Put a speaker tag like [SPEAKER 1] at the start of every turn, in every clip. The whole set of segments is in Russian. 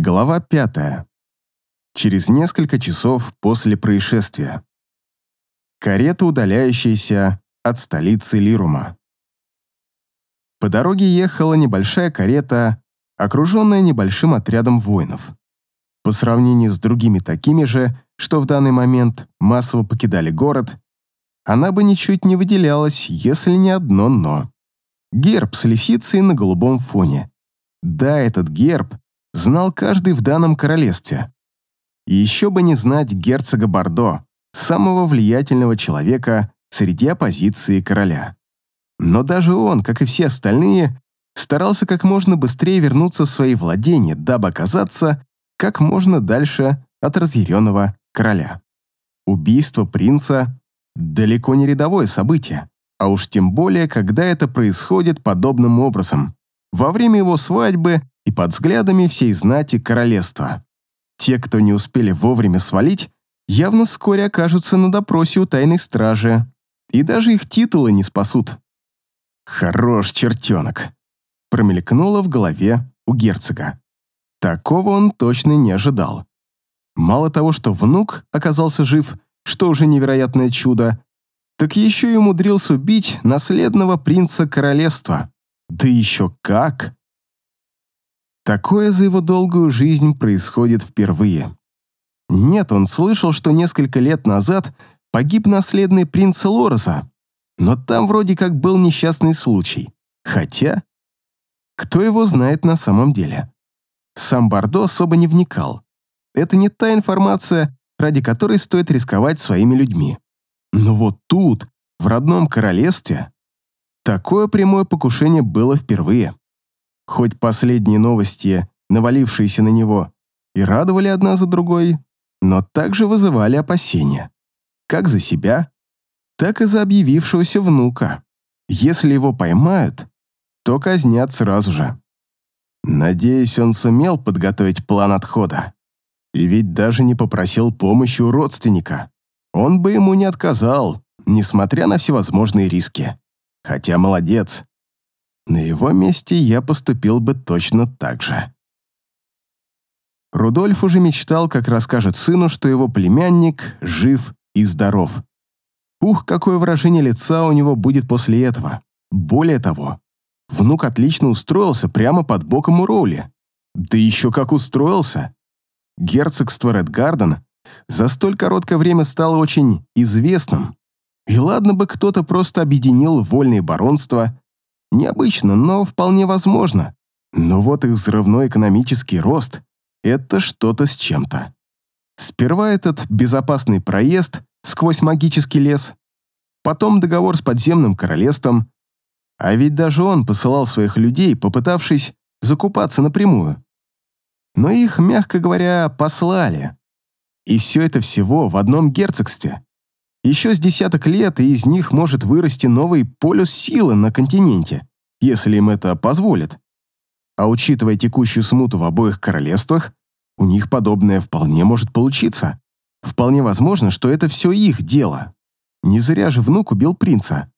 [SPEAKER 1] Глава пятая. Через несколько часов после происшествия. Карета, удаляющаяся от столицы Лирума. По дороге ехала небольшая карета, окруженная небольшим отрядом воинов. По сравнению с другими такими же, что в данный момент массово покидали город, она бы ничуть не выделялась, если не одно «но». Герб с лисицей на голубом фоне. Да, этот герб знал каждый в данном королевстве. И еще бы не знать герцога Бордо, самого влиятельного человека среди оппозиции короля. Но даже он, как и все остальные, старался как можно быстрее вернуться в свои владения, дабы оказаться как можно дальше от разъяренного короля. Убийство принца – далеко не рядовое событие, а уж тем более, когда это происходит подобным образом, во время его свадьбы и под взглядами всей знати королевства. Те, кто не успели вовремя свалить, явно вскоре окажутся на допросе у тайной стражи, и даже их титулы не спасут. «Хорош чертенок», — промелькнуло в голове у герцога. Такого он точно не ожидал. Мало того, что внук оказался жив, что уже невероятное чудо, так еще и умудрился убить наследного принца королевства. Да еще как! Такое за его долгую жизнь происходит впервые. Нет, он слышал, что несколько лет назад погиб наследный принц Лороса, но там вроде как был несчастный случай. Хотя, кто его знает на самом деле? Сам Бордо особо не вникал. Это не та информация, ради которой стоит рисковать своими людьми. Но вот тут, в родном королевстве, такое прямое покушение было впервые. Хоть последние новости, навалившиеся на него, и радовали одна за другой, но также вызывали опасения. Как за себя, так и за объявившегося внука. Если его поймают, то казнят сразу же. Надеюсь, он сумел подготовить план отхода. И ведь даже не попросил помощи у родственника. Он бы ему не отказал, несмотря на всевозможные риски. Хотя молодец. На его месте я поступил бы точно так же. Рудольф уже мечтал, как расскажет сыну, что его племянник жив и здоров. Ух, какое выражение лица у него будет после этого. Более того, внук отлично устроился прямо под боком у Роули. Да еще как устроился. Герцогство Редгарден за столь короткое время стало очень известным. И ладно бы кто-то просто объединил вольные баронства. Необычно, но вполне возможно. Но вот их взрывной экономический рост — это что-то с чем-то. Сперва этот безопасный проезд сквозь магический лес, потом договор с подземным королевством, а ведь даже он посылал своих людей, попытавшись закупаться напрямую. Но их, мягко говоря, послали. И все это всего в одном герцогстве. Еще с десяток лет, и из них может вырасти новый полюс силы на континенте, если им это позволит. А учитывая текущую смуту в обоих королевствах, у них подобное вполне может получиться. Вполне возможно, что это все их дело. Не зря же внук убил принца.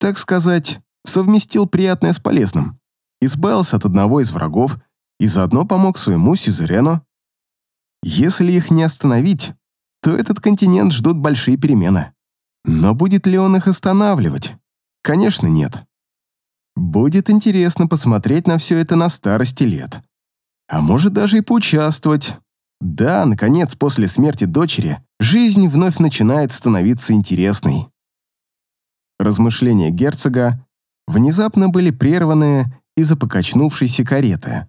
[SPEAKER 1] Так сказать, совместил приятное с полезным. Избавился от одного из врагов и заодно помог своему сюзерену. Если их не остановить, то этот континент ждут большие перемены. Но будет ли он их останавливать? Конечно, нет. Будет интересно посмотреть на все это на старости лет. А может даже и поучаствовать. Да, наконец, после смерти дочери, жизнь вновь начинает становиться интересной. Размышления герцога внезапно были прерваны из-за покачнувшейся кареты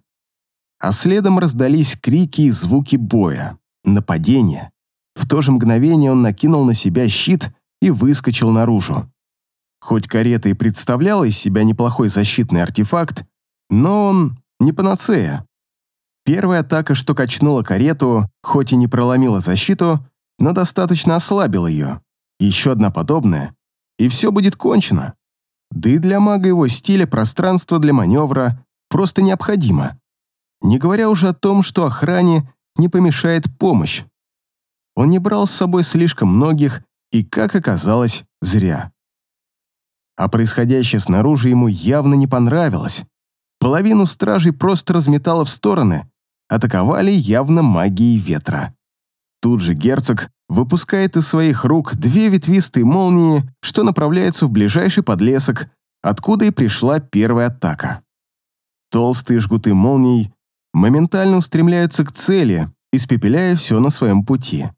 [SPEAKER 1] а следом раздались крики и звуки боя, нападения. В то же мгновение он накинул на себя щит и выскочил наружу. Хоть карета и представляла из себя неплохой защитный артефакт, но он не панацея. Первая атака, что качнула карету, хоть и не проломила защиту, но достаточно ослабила ее. Еще одна подобная, и все будет кончено. Да и для мага его стиля пространство для маневра просто необходимо не говоря уже о том, что охране не помешает помощь. Он не брал с собой слишком многих и, как оказалось, зря. А происходящее снаружи ему явно не понравилось. Половину стражей просто разметало в стороны, атаковали явно магией ветра. Тут же герцог выпускает из своих рук две ветвистые молнии, что направляются в ближайший подлесок, откуда и пришла первая атака. Толстые жгуты молний моментально устремляются к цели, испепеляя все на своем пути.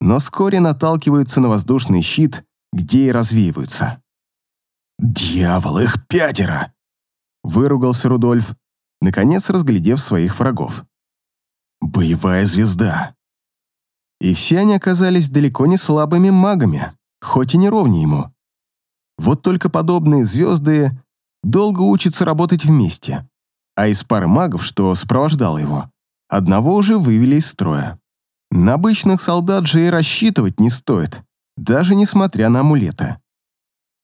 [SPEAKER 1] Но вскоре наталкиваются на воздушный щит, где и развеиваются. «Дьявол, их пятеро!» — выругался Рудольф, наконец разглядев своих врагов. «Боевая звезда!» И все они оказались далеко не слабыми магами, хоть и не ровнее ему. Вот только подобные звезды долго учатся работать вместе, а из пары магов, что сопровождало его, одного уже вывели из строя. На обычных солдат же и рассчитывать не стоит, даже несмотря на амулеты.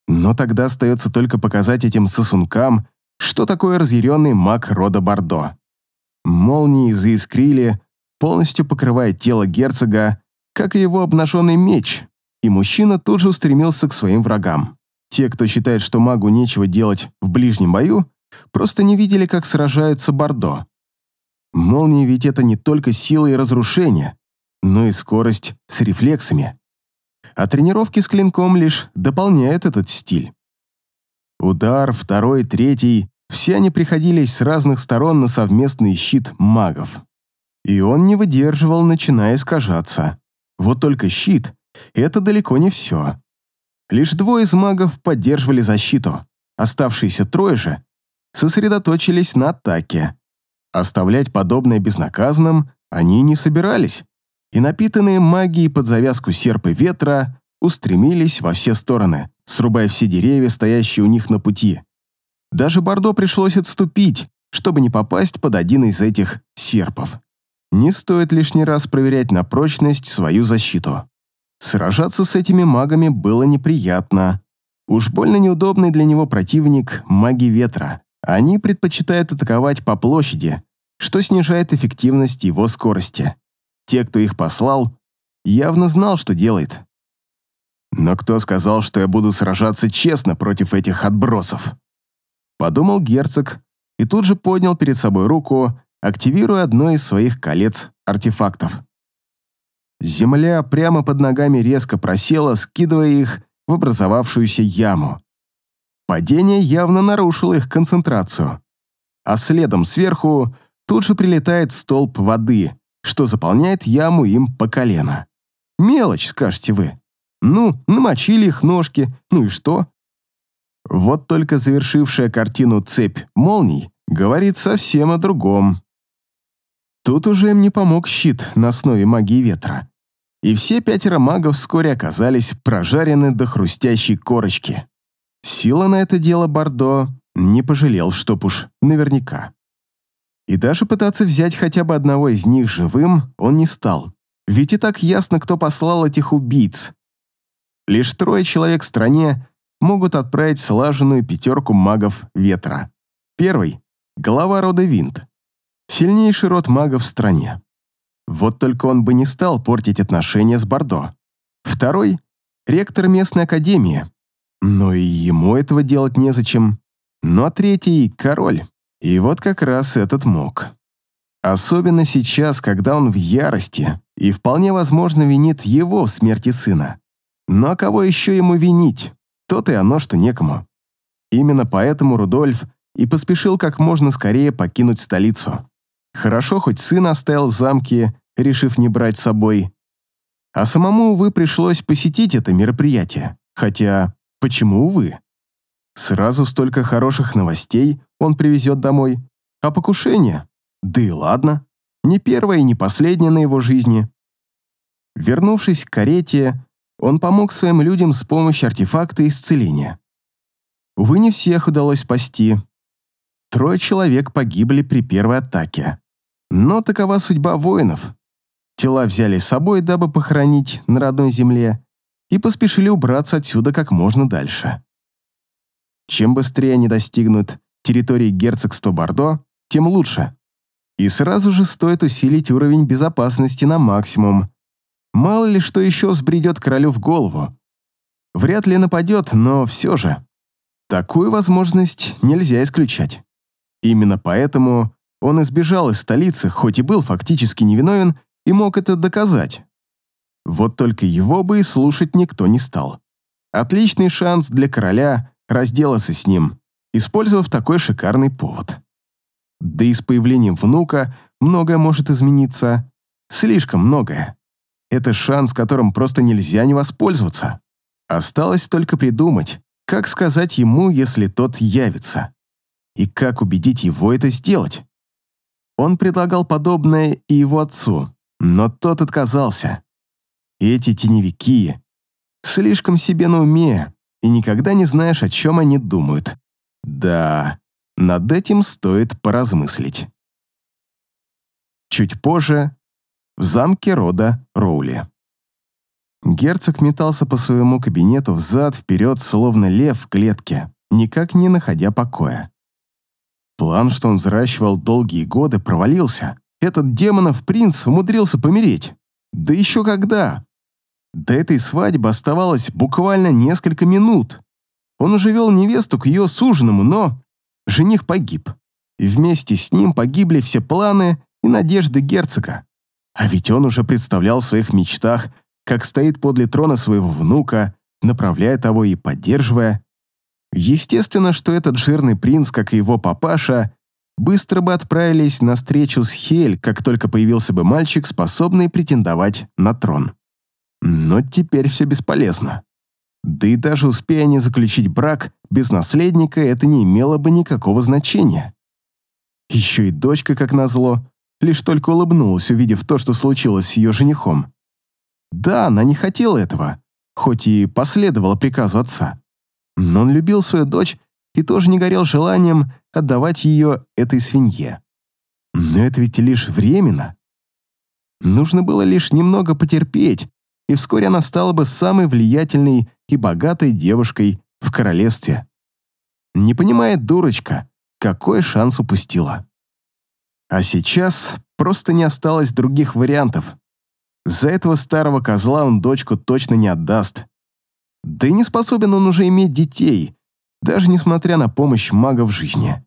[SPEAKER 1] Но тогда остается только показать этим сосункам, что такое разъяренный маг рода Бордо. Молнии заискрили, полностью покрывая тело герцога, как и его обнаженный меч, и мужчина тут же устремился к своим врагам. Те, кто считает, что магу нечего делать в ближнем бою, просто не видели, как сражаются Бордо. Молнии ведь это не только сила и разрушение, но и скорость с рефлексами. А тренировки с клинком лишь дополняют этот стиль. Удар, второй, третий, все они приходились с разных сторон на совместный щит магов. И он не выдерживал, начиная искажаться. Вот только щит — это далеко не все. Лишь двое из магов поддерживали защиту. Оставшиеся трое же сосредоточились на атаке. Оставлять подобное безнаказанным они не собирались, и напитанные магией под завязку серпы ветра устремились во все стороны, срубая все деревья, стоящие у них на пути. Даже Бордо пришлось отступить, чтобы не попасть под один из этих серпов. Не стоит лишний раз проверять на прочность свою защиту. Сражаться с этими магами было неприятно. Уж больно неудобный для него противник – маги ветра. Они предпочитают атаковать по площади, что снижает эффективность его скорости. Те, кто их послал, явно знал, что делает. Но кто сказал, что я буду сражаться честно против этих отбросов? Подумал герцог и тут же поднял перед собой руку, активируя одно из своих колец-артефактов. Земля прямо под ногами резко просела, скидывая их в образовавшуюся яму. Падение явно нарушило их концентрацию. А следом сверху тут же прилетает столб воды, что заполняет яму им по колено. Мелочь, скажете вы. Ну, намочили их ножки, ну и что? Вот только завершившая картину цепь молний говорит совсем о другом. Тут уже им не помог щит на основе магии ветра. И все пятеро магов вскоре оказались прожарены до хрустящей корочки. Сила на это дело Бордо не пожалел, чтоб уж наверняка. И даже пытаться взять хотя бы одного из них живым он не стал. Ведь и так ясно, кто послал этих убийц. Лишь трое человек в стране могут отправить слаженную пятерку магов ветра. Первый — глава рода Винт. Сильнейший род магов в стране. Вот только он бы не стал портить отношения с Бордо. Второй — ректор местной академии. Но и ему этого делать незачем. Ну а третий — король. И вот как раз этот мог. Особенно сейчас, когда он в ярости и вполне возможно винит его в смерти сына. Но кого еще ему винить? То-то и оно, что некому. Именно поэтому Рудольф и поспешил как можно скорее покинуть столицу. Хорошо, хоть сын оставил замки, решив не брать с собой. А самому, увы, пришлось посетить это мероприятие. Хотя, почему увы? Сразу столько хороших новостей он привезет домой. А покушение? Да и ладно. Не первое и не последнее на его жизни. Вернувшись к карете, он помог своим людям с помощью артефакта исцеления. Увы, не всех удалось спасти. Трое человек погибли при первой атаке. Но такова судьба воинов. Тела взяли с собой, дабы похоронить на родной земле, и поспешили убраться отсюда как можно дальше. Чем быстрее они достигнут территории герцогства Бордо, тем лучше. И сразу же стоит усилить уровень безопасности на максимум. Мало ли что еще взбредет королю в голову. Вряд ли нападет, но все же. Такую возможность нельзя исключать. Именно поэтому Он избежал из столицы, хоть и был фактически невиновен и мог это доказать. Вот только его бы и слушать никто не стал. Отличный шанс для короля разделаться с ним, использовав такой шикарный повод. Да и с появлением внука многое может измениться. Слишком многое. Это шанс, которым просто нельзя не воспользоваться. Осталось только придумать, как сказать ему, если тот явится. И как убедить его это сделать. Он предлагал подобное и его отцу, но тот отказался. Эти теневики слишком себе на уме, и никогда не знаешь, о чем они думают. Да, над этим стоит поразмыслить. Чуть позже в замке рода Роули. Герцог метался по своему кабинету взад-вперед, словно лев в клетке, никак не находя покоя. План, что он взращивал долгие годы, провалился. Этот демонов принц умудрился помереть. Да еще когда? До этой свадьбы оставалось буквально несколько минут. Он уже вел невесту к ее суженому, но жених погиб. И вместе с ним погибли все планы и надежды герцога. А ведь он уже представлял в своих мечтах, как стоит подле трона своего внука, направляя того и поддерживая. Естественно, что этот жирный принц, как и его папаша, быстро бы отправились на встречу с Хель, как только появился бы мальчик, способный претендовать на трон. Но теперь все бесполезно. Да и даже успея они заключить брак, без наследника это не имело бы никакого значения. Еще и дочка, как назло, лишь только улыбнулась, увидев то, что случилось с ее женихом. Да, она не хотела этого, хоть и последовала приказу отца. Но он любил свою дочь и тоже не горел желанием отдавать ее этой свинье. Но это ведь лишь временно. Нужно было лишь немного потерпеть, и вскоре она стала бы самой влиятельной и богатой девушкой в королевстве. Не понимает дурочка, какой шанс упустила. А сейчас просто не осталось других вариантов. За этого старого козла он дочку точно не отдаст. Да и не способен он уже иметь детей, даже несмотря на помощь мага в жизни.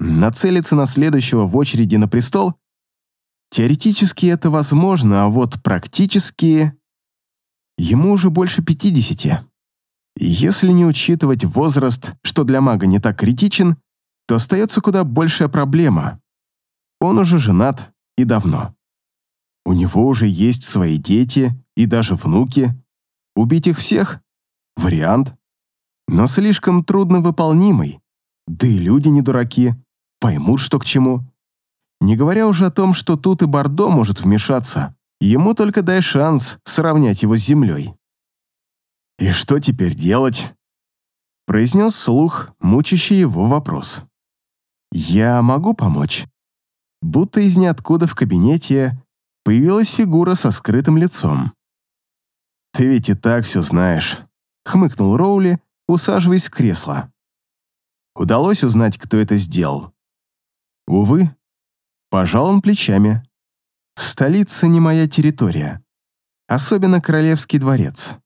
[SPEAKER 1] Нацелиться на следующего в очереди на престол? Теоретически это возможно, а вот практически... Ему уже больше 50. Если не учитывать возраст, что для мага не так критичен, то остается куда большая проблема. Он уже женат и давно. У него уже есть свои дети и даже внуки. Убить их всех? Вариант. Но слишком трудно выполнимый. Да и люди не дураки, поймут, что к чему. Не говоря уже о том, что тут и Бордо может вмешаться. Ему только дай шанс сравнять его с землей. «И что теперь делать?» произнес слух, мучащий его вопрос. «Я могу помочь?» Будто из ниоткуда в кабинете появилась фигура со скрытым лицом. «Ты ведь и так все знаешь», — хмыкнул Роули, усаживаясь в кресло. «Удалось узнать, кто это сделал?» «Увы», — пожал он плечами. Столица не моя территория. Особенно Королевский дворец.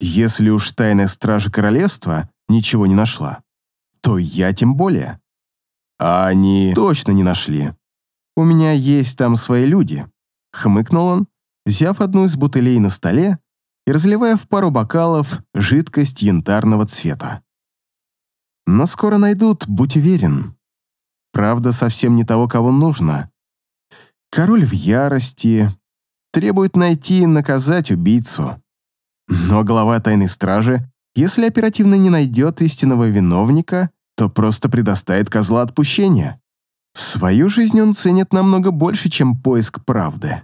[SPEAKER 1] Если уж тайная стража королевства ничего не нашла, то я тем более. А они точно не нашли. У меня есть там свои люди. Хмыкнул он, взяв одну из бутылей на столе и разливая в пару бокалов жидкость янтарного цвета. Но скоро найдут, будь уверен. Правда, совсем не того, кого нужно. Король в ярости, требует найти и наказать убийцу. Но глава тайной стражи, если оперативно не найдет истинного виновника, то просто предоставит козла отпущения. Свою жизнь он ценит намного больше, чем поиск правды.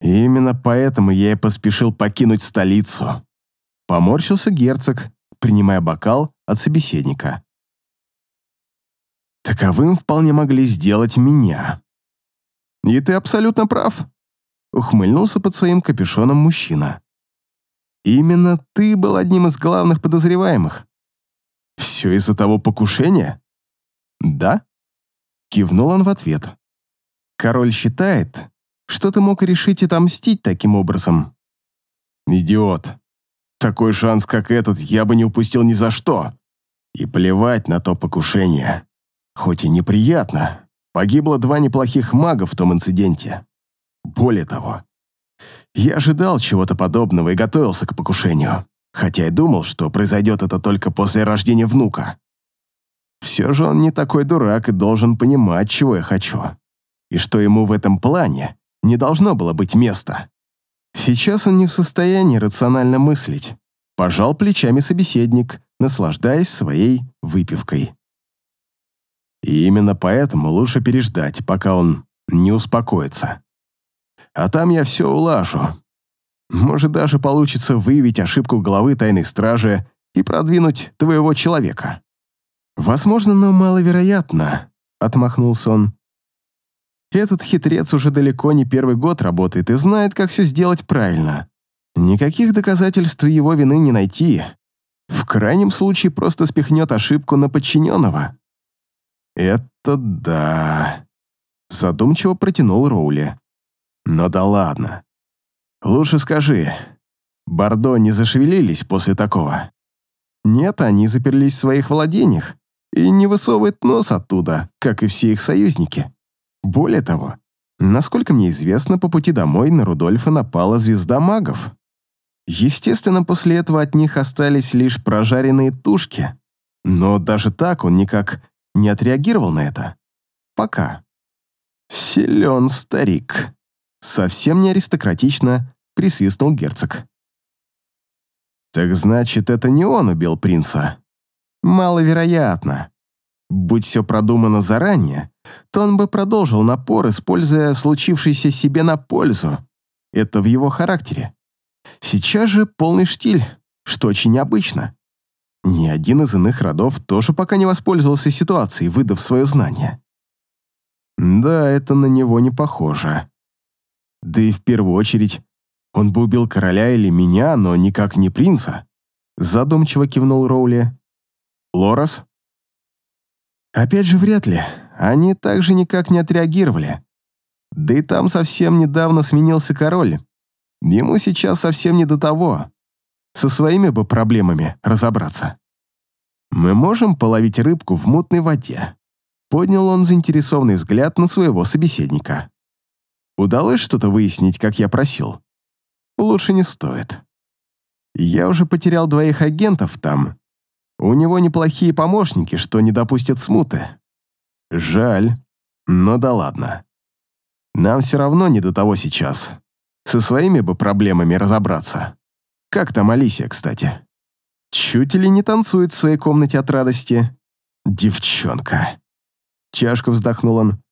[SPEAKER 1] И именно поэтому я и поспешил покинуть столицу. Поморщился герцог, принимая бокал от собеседника. Таковым вполне могли сделать меня. «И ты абсолютно прав», — ухмыльнулся под своим капюшоном мужчина. «Именно ты был одним из главных подозреваемых. Все из-за того покушения?» «Да?» — кивнул он в ответ. «Король считает, что ты мог решить отомстить таким образом». «Идиот. Такой шанс, как этот, я бы не упустил ни за что. И плевать на то покушение. Хоть и неприятно, Погибло два неплохих мага в том инциденте. Более того, я ожидал чего-то подобного и готовился к покушению, хотя и думал, что произойдет это только после рождения внука. Все же он не такой дурак и должен понимать, чего я хочу. И что ему в этом плане не должно было быть места. Сейчас он не в состоянии рационально мыслить. Пожал плечами собеседник, наслаждаясь своей выпивкой. И именно поэтому лучше переждать, пока он не успокоится. А там я все улажу. Может, даже получится выявить ошибку главы тайной стражи и продвинуть твоего человека. Возможно, но маловероятно, отмахнулся он. Этот хитрец уже далеко не первый год работает и знает, как все сделать правильно. Никаких доказательств его вины не найти. В крайнем случае просто спихнет ошибку на подчиненного. «Это да», — задумчиво протянул Роули. «Но да ладно. Лучше скажи, Бордо не зашевелились после такого?» «Нет, они заперлись в своих владениях и не высовывают нос оттуда, как и все их союзники». Более того, насколько мне известно, по пути домой на Рудольфа напала звезда магов. Естественно, после этого от них остались лишь прожаренные тушки. Но даже так он никак не отреагировал на это. Пока. Силен старик. Совсем не аристократично присвистнул герцог. Так значит, это не он убил принца? Маловероятно. Будь все продумано заранее, то он бы продолжил напор, используя случившееся себе на пользу. Это в его характере. Сейчас же полный штиль, что очень необычно. Ни один из иных родов тоже пока не воспользовался ситуацией, выдав свое знание. Да, это на него не похоже. Да и в первую очередь, он бы убил короля или меня, но никак не принца. Задумчиво кивнул Роули. Лорас? Опять же, вряд ли. Они также никак не отреагировали. Да и там совсем недавно сменился король. Ему сейчас совсем не до того. Со своими бы проблемами разобраться. Мы можем половить рыбку в мутной воде. Поднял он заинтересованный взгляд на своего собеседника. Удалось что-то выяснить, как я просил? Лучше не стоит. Я уже потерял двоих агентов там, у него неплохие помощники, что не допустят смуты. Жаль, но да ладно. Нам все равно не до того сейчас. Со своими бы проблемами разобраться. Как там Алисия, кстати? Чуть ли не танцует в своей комнате от радости. Девчонка. Чашка вздохнул он.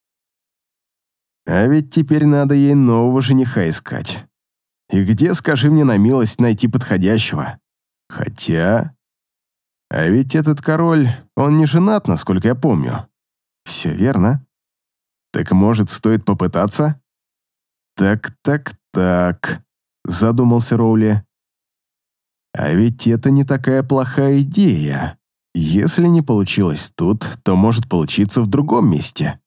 [SPEAKER 1] А ведь теперь надо ей нового жениха искать. И где, скажи мне на милость, найти подходящего? Хотя... А ведь этот король, он не женат, насколько я помню. Все верно. Так может, стоит попытаться? Так, так, так, задумался Роули. А ведь это не такая плохая идея. Если не получилось тут, то может получиться в другом месте.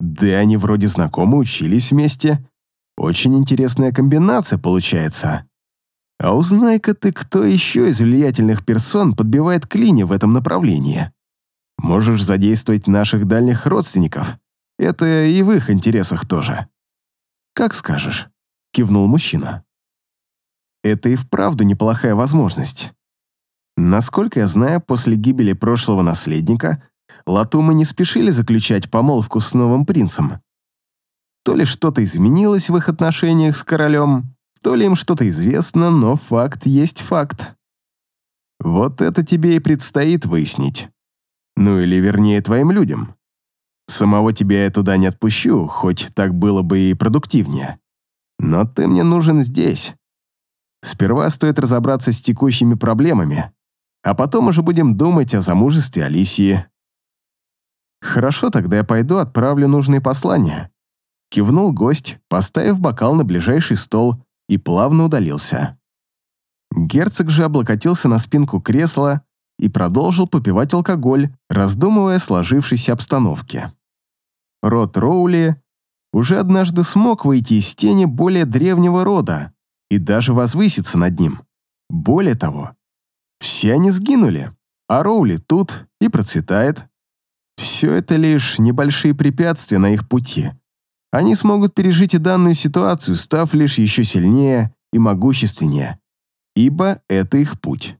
[SPEAKER 1] Да они вроде знакомы, учились вместе. Очень интересная комбинация получается. А узнай-ка ты, кто еще из влиятельных персон подбивает клини в этом направлении. Можешь задействовать наших дальних родственников. Это и в их интересах тоже. Как скажешь, кивнул мужчина. Это и вправду неплохая возможность. Насколько я знаю, после гибели прошлого наследника Латумы не спешили заключать помолвку с новым принцем. То ли что-то изменилось в их отношениях с королем, то ли им что-то известно, но факт есть факт. Вот это тебе и предстоит выяснить. Ну или вернее твоим людям. Самого тебя я туда не отпущу, хоть так было бы и продуктивнее. Но ты мне нужен здесь. Сперва стоит разобраться с текущими проблемами, а потом уже будем думать о замужестве Алисии. Хорошо, тогда я пойду отправлю нужные послания. Кивнул гость, поставив бокал на ближайший стол и плавно удалился. Герцог же облокотился на спинку кресла и продолжил попивать алкоголь, раздумывая о сложившейся обстановке. Род Роули уже однажды смог выйти из тени более древнего рода и даже возвыситься над ним. Более того, все они сгинули, а Роули тут и процветает. Все это лишь небольшие препятствия на их пути. Они смогут пережить и данную ситуацию, став лишь еще сильнее и могущественнее, ибо это их путь.